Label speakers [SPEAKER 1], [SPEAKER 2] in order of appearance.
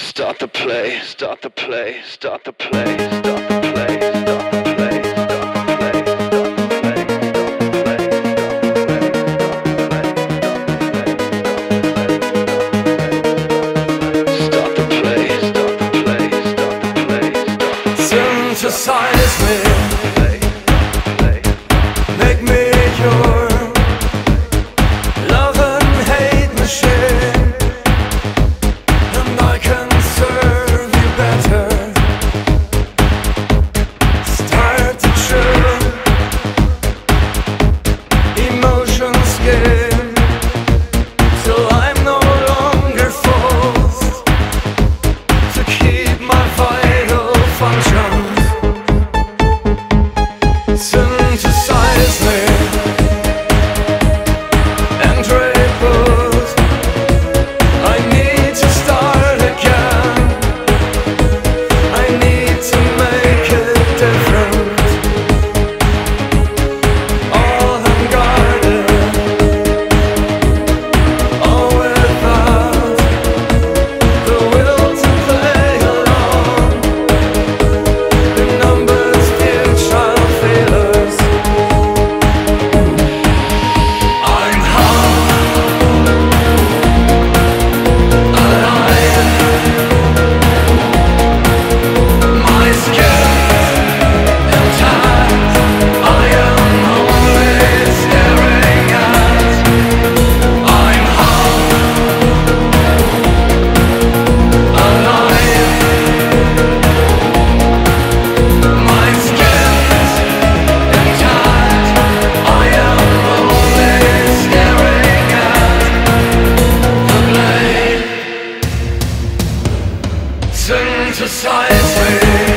[SPEAKER 1] Start the play, start the play, start the play, start the play, start the play.
[SPEAKER 2] Synthesize me function. in science.